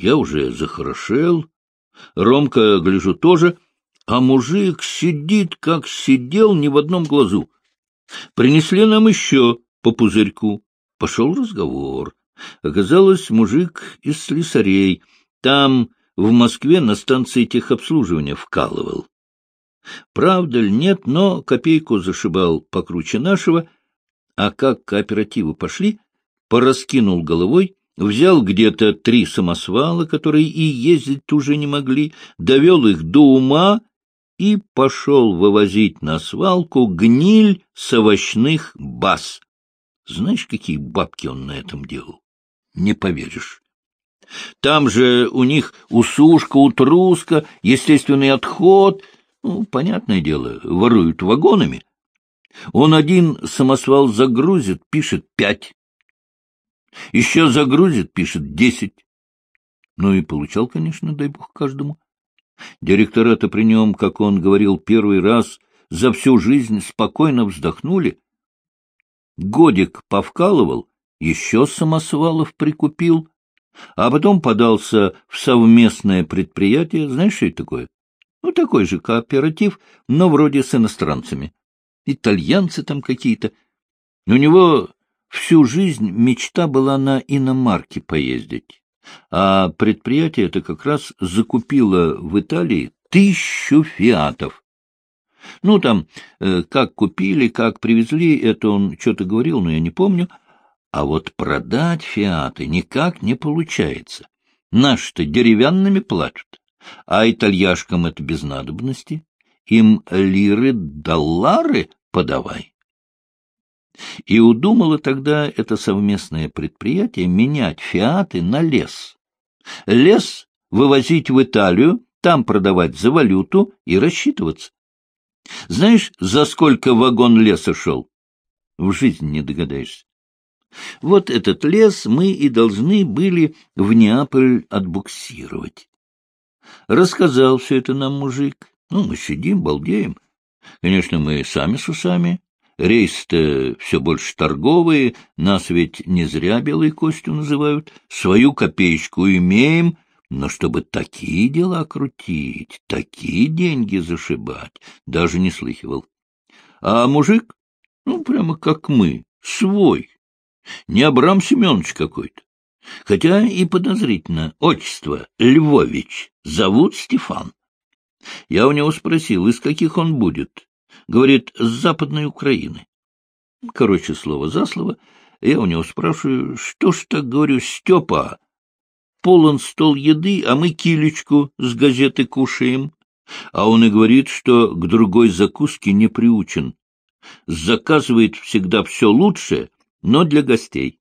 Я уже захорошел. Ромка, гляжу, тоже. А мужик сидит, как сидел, ни в одном глазу. Принесли нам еще по пузырьку. Пошел разговор. Оказалось, мужик из слесарей. Там, в Москве, на станции техобслуживания вкалывал. Правда ли нет, но копейку зашибал покруче нашего, а как кооперативы пошли, пораскинул головой, взял где-то три самосвала, которые и ездить уже не могли, довел их до ума и пошел вывозить на свалку гниль с овощных баз. Знаешь, какие бабки он на этом делал? Не поверишь. Там же у них усушка, утруска, естественный отход. Ну, понятное дело, воруют вагонами. Он один самосвал загрузит, пишет пять. Еще загрузит, пишет десять. Ну и получал, конечно, дай бог каждому. Директора-то при нем, как он говорил первый раз, за всю жизнь спокойно вздохнули. Годик повкалывал, еще самосвалов прикупил, а потом подался в совместное предприятие. Знаешь, что это такое? Ну, такой же кооператив, но вроде с иностранцами. Итальянцы там какие-то. У него всю жизнь мечта была на иномарке поездить. А предприятие это как раз закупило в Италии тысячу фиатов. Ну, там, э, как купили, как привезли, это он что-то говорил, но я не помню. А вот продать фиаты никак не получается. Наши-то деревянными платят, а итальяшкам это без надобности. Им лиры, доллары подавай. И удумало тогда это совместное предприятие менять фиаты на лес. Лес вывозить в Италию, там продавать за валюту и рассчитываться. Знаешь, за сколько вагон леса шел? В жизни не догадаешься. Вот этот лес мы и должны были в Неаполь отбуксировать. Рассказал все это нам мужик. Ну, мы сидим, балдеем. Конечно, мы сами с усами. Рейс-то все больше торговые, нас ведь не зря белой костью называют. Свою копеечку имеем, но чтобы такие дела крутить, такие деньги зашибать, даже не слыхивал. А мужик, ну, прямо как мы, свой, не Абрам Семенович какой-то. Хотя и подозрительно. Отчество Львович. Зовут Стефан. Я у него спросил, из каких он будет. Говорит, с Западной Украины. Короче, слово за слово. Я у него спрашиваю, что ж так, говорю, Степа, полон стол еды, а мы килечку с газеты кушаем. А он и говорит, что к другой закуске не приучен. Заказывает всегда все лучшее, но для гостей.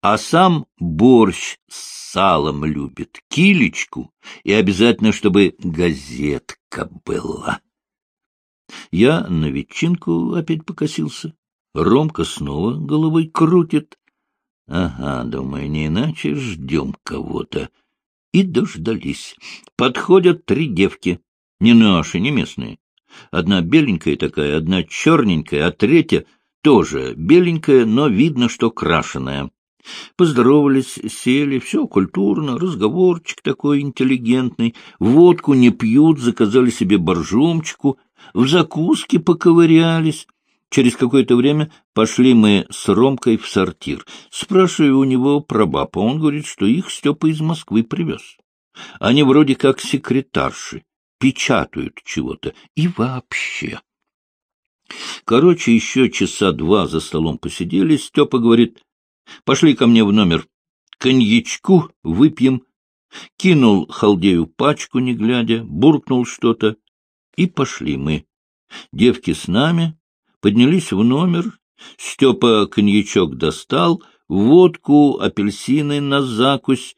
А сам борщ с салом любит, килечку, и обязательно, чтобы газетка была. Я на ветчинку опять покосился. Ромка снова головой крутит. Ага, думаю, не иначе ждем кого-то. И дождались. Подходят три девки. Не наши, не местные. Одна беленькая такая, одна черненькая, а третья тоже беленькая, но видно, что крашеная. Поздоровались, сели, все культурно, разговорчик такой интеллигентный, водку не пьют, заказали себе боржомчику, в закуске поковырялись. Через какое-то время пошли мы с Ромкой в сортир. Спрашиваю у него про бабу, он говорит, что их Степа из Москвы привез. Они вроде как секретарши, печатают чего-то и вообще. Короче, еще часа два за столом посидели. Степа говорит, пошли ко мне в номер. Коньячку выпьем. Кинул халдею пачку, не глядя, буркнул что-то. И пошли мы. Девки с нами, поднялись в номер. Степа коньячок достал, водку, апельсины на закусь.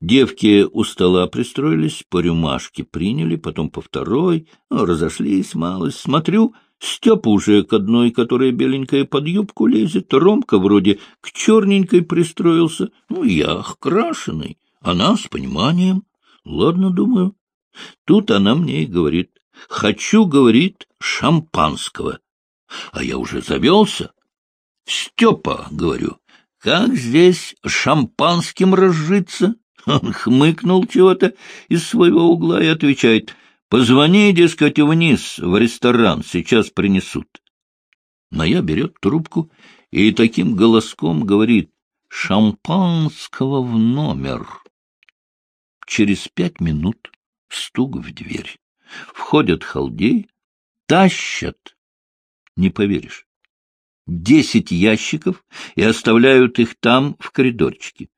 Девки у стола пристроились, по рюмашке приняли, потом по второй, ну, разошлись малость. Смотрю — Степа уже к одной, которая беленькая под юбку лезет, Ромка вроде к черненькой пристроился, ну, я крашеный, она с пониманием. Ладно, думаю. Тут она мне и говорит, хочу, говорит, шампанского. А я уже завелся. Степа, говорю, как здесь шампанским разжиться? Он хмыкнул чего-то из своего угла и отвечает, «Позвони, дескать, вниз, в ресторан, сейчас принесут». Моя берет трубку и таким голоском говорит, «Шампанского в номер». Через пять минут стук в дверь. Входят халдей, тащат, не поверишь, десять ящиков и оставляют их там, в коридорчике.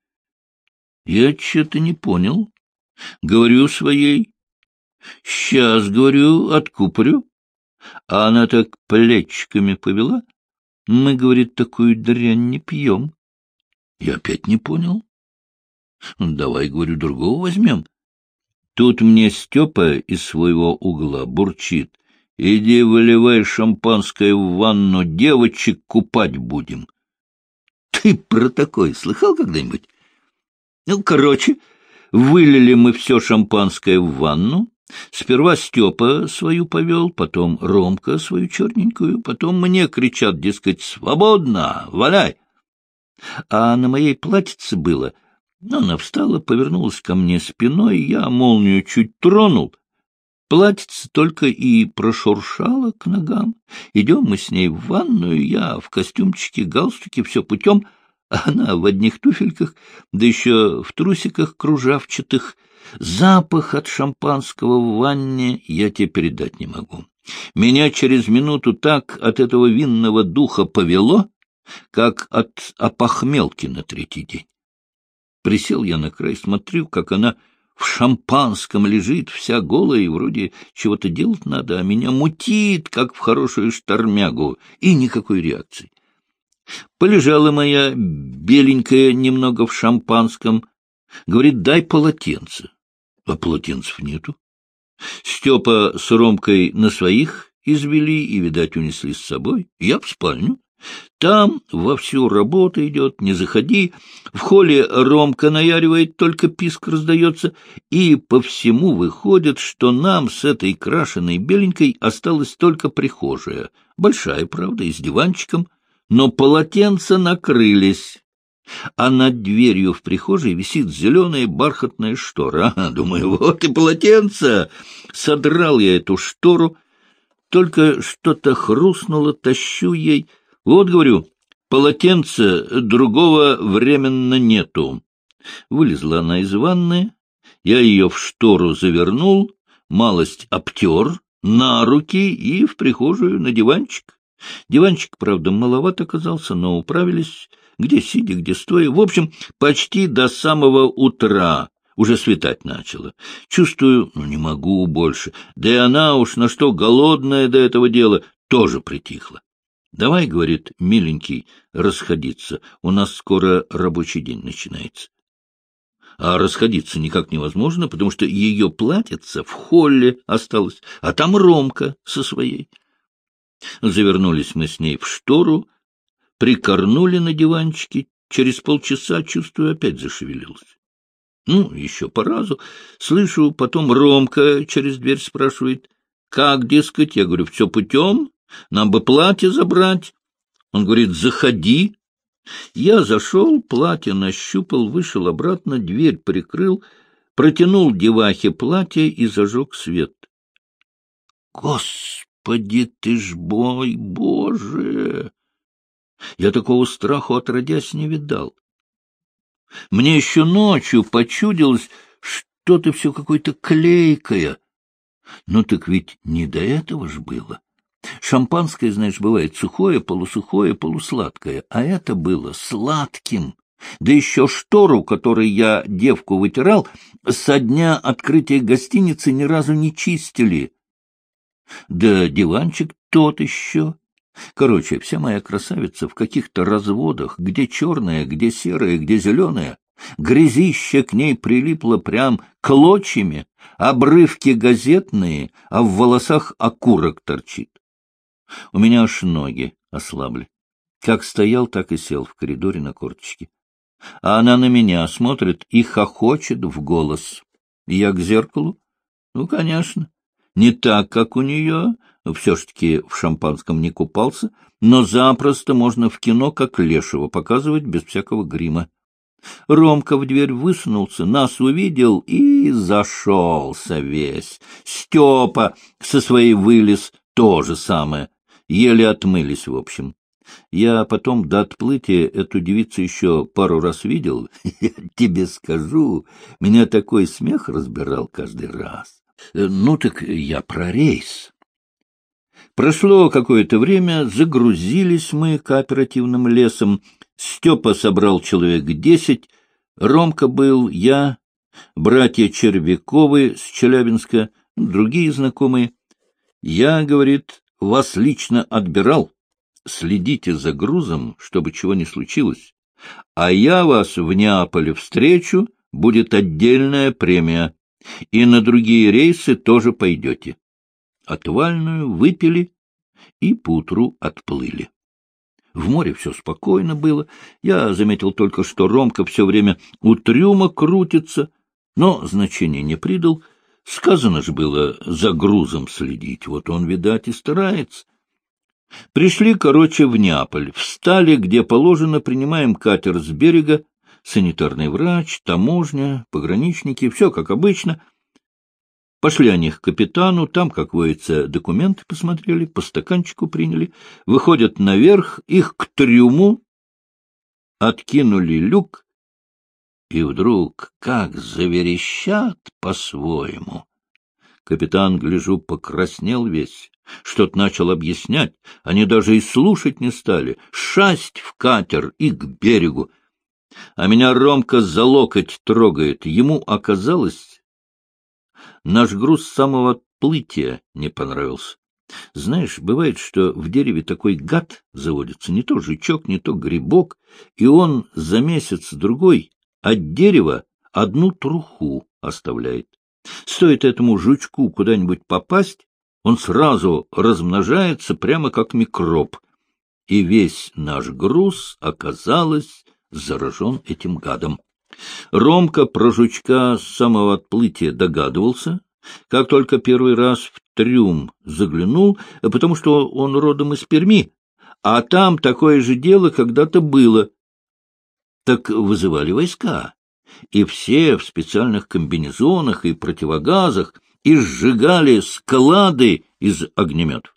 Я что-то не понял. Говорю своей. Сейчас, говорю, откупорю. А она так плечиками повела. Мы, говорит, такую дрянь не пьем. Я опять не понял. Давай, говорю, другого возьмем. Тут мне Степа из своего угла бурчит. Иди выливай шампанское в ванну, девочек купать будем. Ты про такое слыхал когда-нибудь? Ну, короче, вылили мы все шампанское в ванну. Сперва Степа свою повел, потом Ромка свою черненькую, потом мне кричат, дескать, «Свободно! Валяй!» А на моей платьице было... Она встала, повернулась ко мне спиной, я молнию чуть тронул. Платьице только и прошуршало к ногам. Идем мы с ней в ванную, я в костюмчике, галстуке, все путем — она в одних туфельках, да еще в трусиках кружавчатых. Запах от шампанского в ванне я тебе передать не могу. Меня через минуту так от этого винного духа повело, как от опохмелки на третий день. Присел я на край, смотрю, как она в шампанском лежит, вся голая, и вроде чего-то делать надо, а меня мутит, как в хорошую штормягу, и никакой реакции. Полежала моя беленькая немного в шампанском. Говорит, дай полотенце. А полотенцев нету. Степа с Ромкой на своих извели и, видать, унесли с собой. Я в спальню. Там вовсю работа идет, не заходи. В холле Ромка наяривает, только писк раздается, и по всему выходит, что нам с этой крашеной беленькой осталась только прихожая. Большая, правда, и с диванчиком — но полотенца накрылись, а над дверью в прихожей висит зеленая бархатная штора. А, думаю, вот и полотенце! Содрал я эту штору, только что-то хрустнуло, тащу ей. Вот, говорю, полотенца другого временно нету. Вылезла она из ванны, я ее в штору завернул, малость обтер, на руки и в прихожую на диванчик. Диванчик, правда, маловат оказался, но управились, где сидя, где стоя. В общем, почти до самого утра. Уже светать начало. Чувствую, ну, не могу больше. Да и она уж на что голодная до этого дела, тоже притихла. Давай, говорит, миленький, расходиться. У нас скоро рабочий день начинается. А расходиться никак невозможно, потому что ее платьице в холле осталось, а там Ромка со своей. Завернулись мы с ней в штору, прикорнули на диванчике, через полчаса, чувствую, опять зашевелился. Ну, еще по разу. Слышу, потом Ромка через дверь спрашивает, как, дескать, я говорю, все путем, нам бы платье забрать. Он говорит, заходи. Я зашел, платье нащупал, вышел обратно, дверь прикрыл, протянул девахе платье и зажег свет. Господи! Ты ж бой, Боже! Я такого страху отродясь не видал. Мне еще ночью почудилось, что ты все какое-то клейкое. Ну так ведь не до этого ж было. Шампанское, знаешь, бывает сухое, полусухое, полусладкое, а это было сладким. Да еще штору, которой я девку вытирал, со дня открытия гостиницы ни разу не чистили. Да диванчик тот еще. Короче, вся моя красавица в каких-то разводах, где черная, где серая, где зеленая. Грязище к ней прилипло прям клочьями, обрывки газетные, а в волосах окурок торчит. У меня аж ноги ослабли. Как стоял, так и сел в коридоре на корточке. А она на меня смотрит и хохочет в голос. Я к зеркалу? Ну, конечно. Не так, как у нее, все-таки в шампанском не купался, но запросто можно в кино как лешего показывать без всякого грима. Ромка в дверь высунулся, нас увидел и зашелся весь. Степа со своей вылез то же самое. Еле отмылись, в общем. Я потом до отплытия эту девицу еще пару раз видел. Я тебе скажу, меня такой смех разбирал каждый раз. Ну так я про рейс. Прошло какое-то время, загрузились мы кооперативным лесом. Степа собрал человек десять, Ромка был, я, братья Червяковы с Челябинска, другие знакомые. Я, говорит, вас лично отбирал. Следите за грузом, чтобы чего не случилось. А я вас в Неаполе встречу, будет отдельная премия. И на другие рейсы тоже пойдете. Отвальную выпили и поутру отплыли. В море все спокойно было. Я заметил только, что Ромка все время у трюма крутится, но значения не придал. Сказано же было за грузом следить, вот он, видать, и старается. Пришли, короче, в Неаполь, встали, где положено, принимаем катер с берега, санитарный врач, таможня, пограничники, все как обычно. Пошли они к капитану, там, как водится, документы посмотрели, по стаканчику приняли, выходят наверх, их к трюму, откинули люк, и вдруг как заверещат по-своему. Капитан, гляжу, покраснел весь, что-то начал объяснять, они даже и слушать не стали, шасть в катер и к берегу. А меня Ромка за локоть трогает, ему оказалось, наш груз с самого отплытия не понравился. Знаешь, бывает, что в дереве такой гад заводится, не то жучок, не то грибок, и он за месяц-другой от дерева одну труху оставляет. Стоит этому жучку куда-нибудь попасть, он сразу размножается прямо как микроб, и весь наш груз, оказалось, заражен этим гадом. Ромка про жучка с самого отплытия догадывался, как только первый раз в трюм заглянул, потому что он родом из Перми, а там такое же дело когда-то было. Так вызывали войска, и все в специальных комбинезонах и противогазах, и сжигали склады из огнеметов.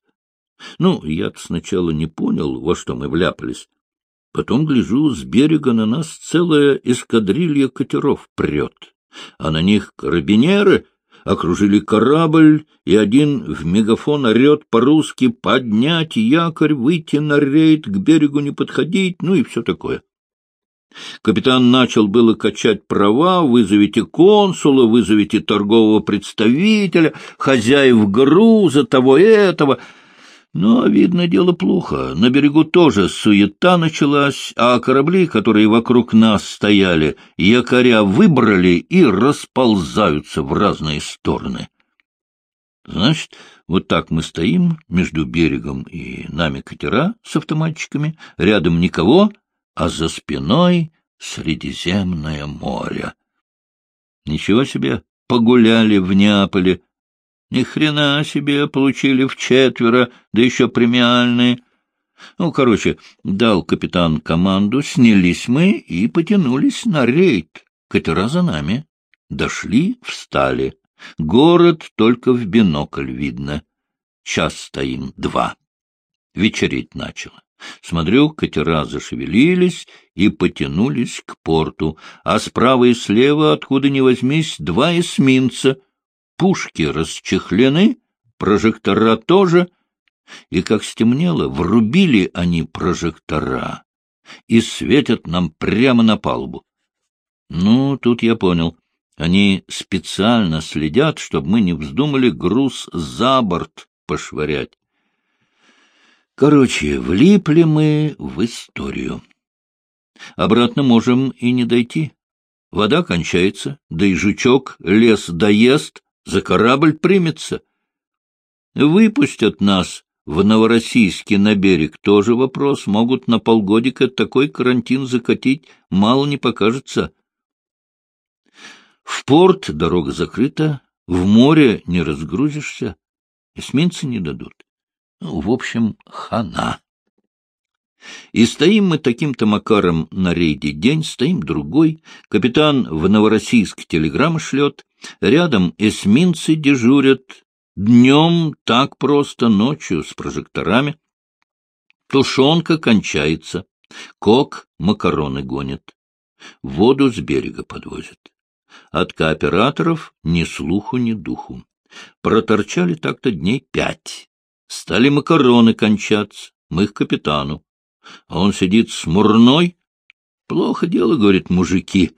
Ну, я сначала не понял, во что мы вляпались. Потом, гляжу, с берега на нас целая эскадрилья катеров прет, а на них карабинеры окружили корабль, и один в мегафон орет по-русски «поднять якорь, выйти на рейд, к берегу не подходить», ну и все такое. Капитан начал было качать права, вызовите консула, вызовите торгового представителя, хозяев груза, того и этого. Но, видно, дело плохо. На берегу тоже суета началась, а корабли, которые вокруг нас стояли, якоря выбрали и расползаются в разные стороны. Значит, вот так мы стоим между берегом и нами катера с автоматчиками, рядом никого — а за спиной Средиземное море. Ничего себе, погуляли в Неаполе. Ни хрена себе получили в четверо, да еще премиальные. Ну, короче, дал капитан команду, снялись мы и потянулись на рейд. Катера за нами. Дошли, встали. Город только в бинокль видно. Час стоим, два. Вечереть начало. Смотрю, катера зашевелились и потянулись к порту, а справа и слева, откуда ни возьмись, два эсминца. Пушки расчехлены, прожектора тоже, и, как стемнело, врубили они прожектора и светят нам прямо на палубу. Ну, тут я понял. Они специально следят, чтобы мы не вздумали груз за борт пошвырять. Короче, влипли мы в историю. Обратно можем и не дойти. Вода кончается, да и жучок лес доест, за корабль примется. Выпустят нас в Новороссийске на берег, тоже вопрос. Могут на полгодика такой карантин закатить, мало не покажется. В порт дорога закрыта, в море не разгрузишься, эсминцы не дадут. Ну, в общем, хана. И стоим мы таким-то макаром на рейде день, стоим другой. Капитан в Новороссийск телеграммы шлет. Рядом эсминцы дежурят. Днем так просто, ночью с прожекторами. Тушенка кончается. Кок макароны гонит. Воду с берега подвозят. От кооператоров ни слуху, ни духу. Проторчали так-то дней пять. Стали макароны кончаться, мы к капитану. А он сидит смурной. Плохо дело, говорит, мужики.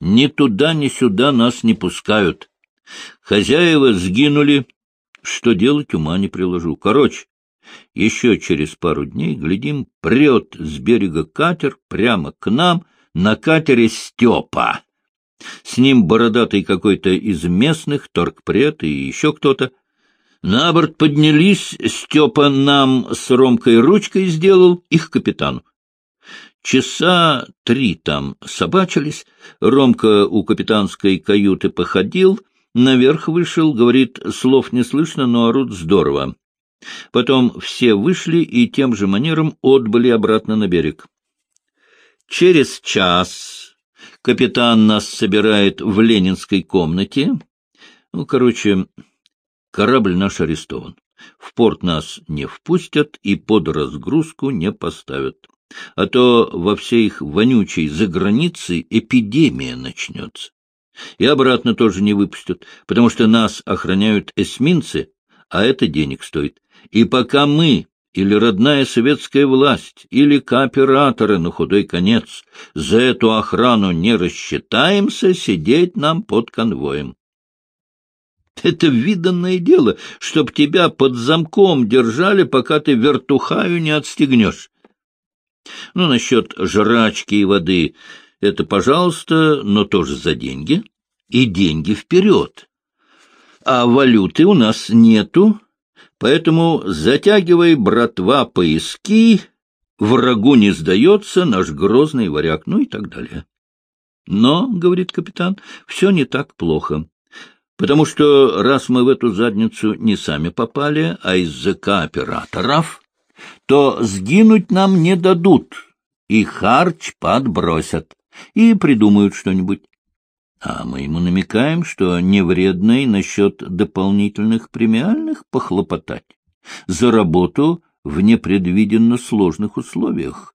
Ни туда, ни сюда нас не пускают. Хозяева сгинули. Что делать, ума не приложу. Короче, еще через пару дней, глядим, прет с берега катер прямо к нам, на катере Степа. С ним бородатый какой-то из местных, торгпред и еще кто-то. На борт поднялись, Степа нам с Ромкой ручкой сделал, их капитану. Часа три там собачились, Ромка у капитанской каюты походил, наверх вышел, говорит, слов не слышно, но орут здорово. Потом все вышли и тем же манером отбыли обратно на берег. Через час капитан нас собирает в ленинской комнате. Ну, короче, Корабль наш арестован. В порт нас не впустят и под разгрузку не поставят. А то во всей их вонючей загранице эпидемия начнется. И обратно тоже не выпустят, потому что нас охраняют эсминцы, а это денег стоит. И пока мы или родная советская власть, или кооператоры на худой конец за эту охрану не рассчитаемся, сидеть нам под конвоем. Это виданное дело, чтоб тебя под замком держали, пока ты вертухаю не отстегнешь. Ну, насчет жрачки и воды — это, пожалуйста, но тоже за деньги. И деньги вперед. А валюты у нас нету, поэтому затягивай, братва, поиски, врагу не сдается наш грозный варяг, ну и так далее. Но, — говорит капитан, — все не так плохо. Потому что раз мы в эту задницу не сами попали, а из-за кооператоров, то сгинуть нам не дадут, и харч подбросят, и придумают что-нибудь. А мы ему намекаем, что не вредно и насчет дополнительных премиальных похлопотать за работу в непредвиденно сложных условиях.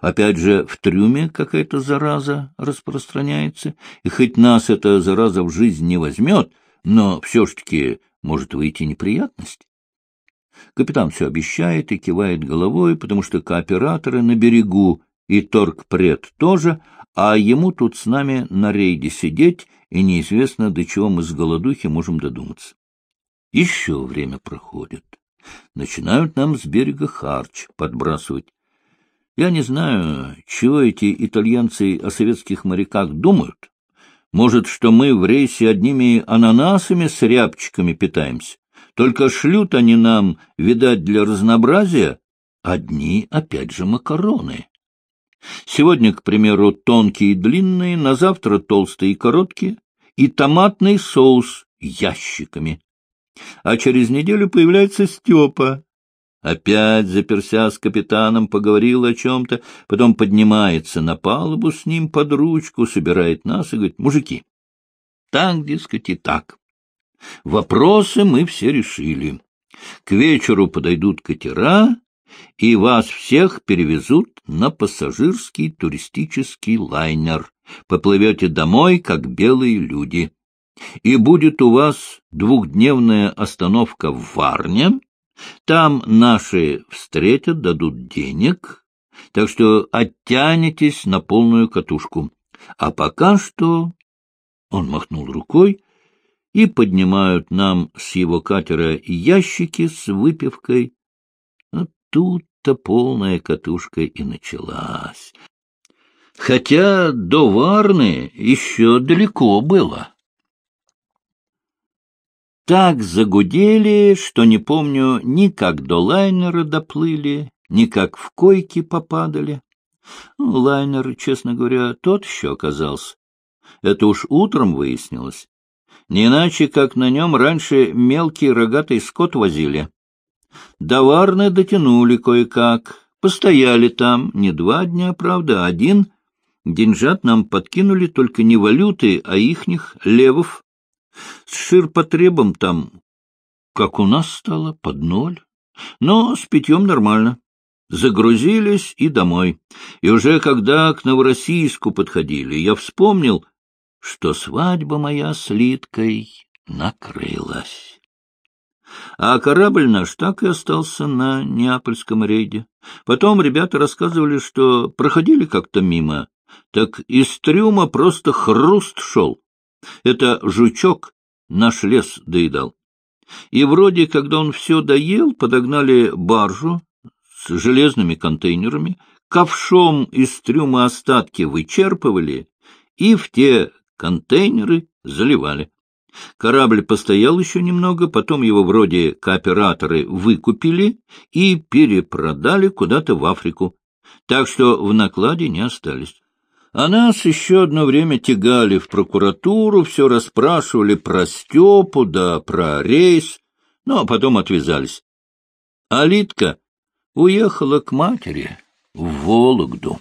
Опять же, в трюме какая-то зараза распространяется, и хоть нас эта зараза в жизнь не возьмет, но все ж таки может выйти неприятность. Капитан все обещает и кивает головой, потому что кооператоры на берегу и торгпред тоже, а ему тут с нами на рейде сидеть, и неизвестно, до чего мы с голодухи можем додуматься. Еще время проходит. Начинают нам с берега харч подбрасывать. Я не знаю, чего эти итальянцы о советских моряках думают. Может, что мы в рейсе одними ананасами с рябчиками питаемся. Только шлют они нам, видать, для разнообразия, одни, опять же, макароны. Сегодня, к примеру, тонкие и длинные, на завтра толстые и короткие, и томатный соус ящиками. А через неделю появляется Степа Опять, заперся с капитаном, поговорил о чем-то, потом поднимается на палубу с ним под ручку, собирает нас и говорит, мужики, так, дескать, и так. Вопросы мы все решили. К вечеру подойдут катера, и вас всех перевезут на пассажирский туристический лайнер. Поплывете домой, как белые люди. И будет у вас двухдневная остановка в Варне, там наши встретят, дадут денег, так что оттянетесь на полную катушку. А пока что...» Он махнул рукой, и поднимают нам с его катера ящики с выпивкой. А тут-то полная катушка и началась. Хотя до Варны еще далеко было. Так загудели, что не помню ни как до лайнера доплыли, ни как в койки попадали. Ну, лайнер, честно говоря, тот еще оказался. Это уж утром выяснилось. Не иначе, как на нем раньше мелкий рогатый скот возили. До Варны дотянули кое-как, Постояли там не два дня, правда, а один. Деньжат нам подкинули только не валюты, а ихних левов. С ширпотребом там, как у нас стало, под ноль. Но с питьем нормально. Загрузились и домой. И уже когда к Новороссийску подходили, я вспомнил, что свадьба моя с Литкой накрылась. А корабль наш так и остался на Неапольском рейде. Потом ребята рассказывали, что проходили как-то мимо, так из трюма просто хруст шел. Это жучок наш лес доедал. И вроде, когда он все доел, подогнали баржу с железными контейнерами, ковшом из трюма остатки вычерпывали и в те контейнеры заливали. Корабль постоял еще немного, потом его вроде кооператоры выкупили и перепродали куда-то в Африку, так что в накладе не остались. А нас еще одно время тягали в прокуратуру, все расспрашивали про Степу да про рейс, ну, а потом отвязались. А Литка уехала к матери в Вологду.